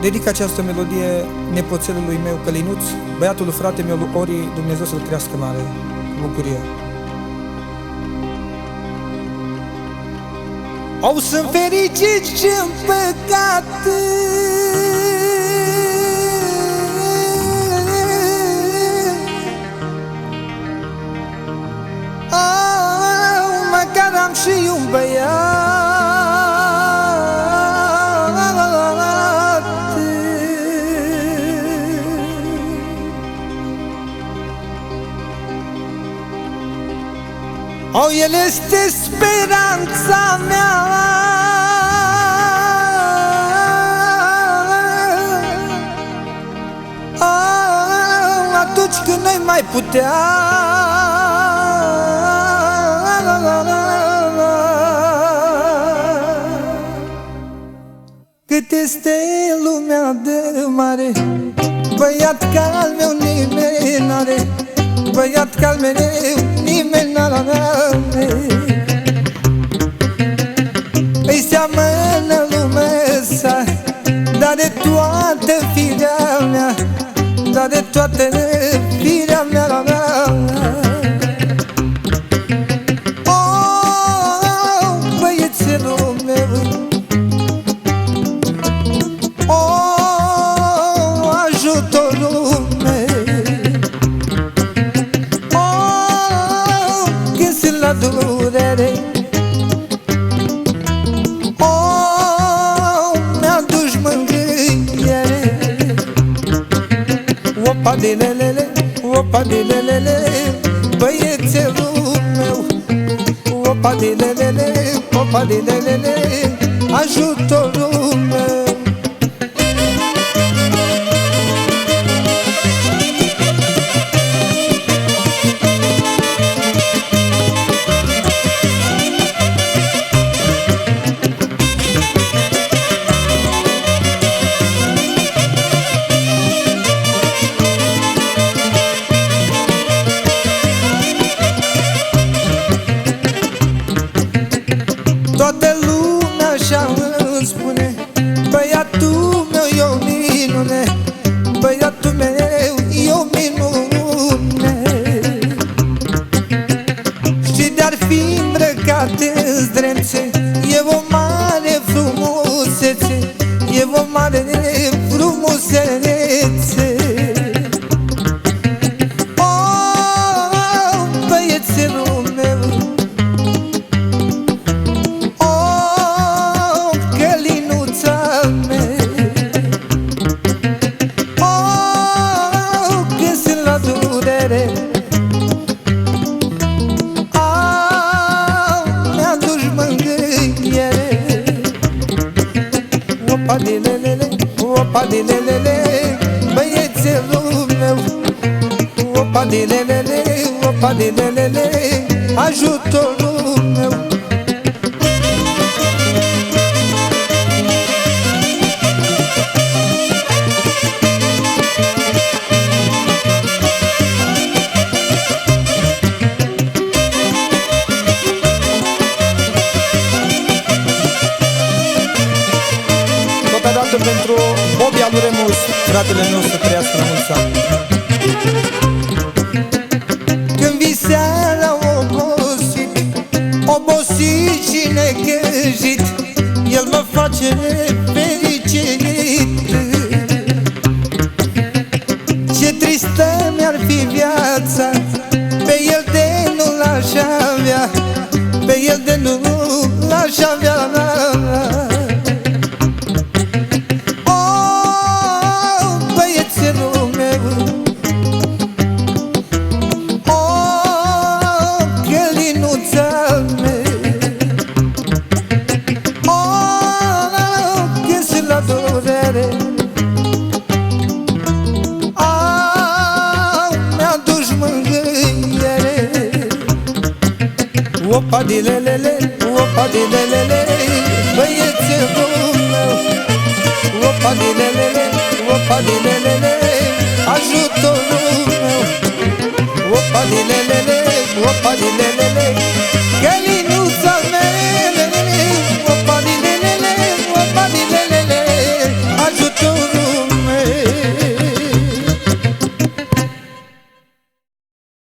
Dedic această melodie nepoțelului meu Călinuț, băiatul frate meu lui Ori, Dumnezeu să-l crească mare, bucurie. Au sunt fericit și împăcat Măcar Oh, El este speranța mea oh, Atunci când noi mai putea. Cât este lumea de mare Băiat ca al meu nimeni n-are Băiat ca al mereu nimeni n-ar avea Îi seamănă lumea sa Dar de toată firea mea Dar de toată firea mea la mea durere. Oh, mi-aduci mângâiere. Opa de lelele, opa de lelele Băiețelul meu. Opa de lelele, opa de lelele Ajutorul Opa de lelele, opa de lelele Băiețelul meu. Opa de lelele, opa de lelele Ajutorul meu fratele meu să trăiască la mulți ani. Când viseara obosit, obosit și necăjit El mă face fericit. Ce tristă mi-ar fi viața Pe el de nu l-aș avea Pe el de nu l-aș avea Opa de lelele, opa de lelele Băiețelul meu Opa de lelele, opa de lelele Ajutorul meu. Opa de lelele, opa de lelele Călinuța mea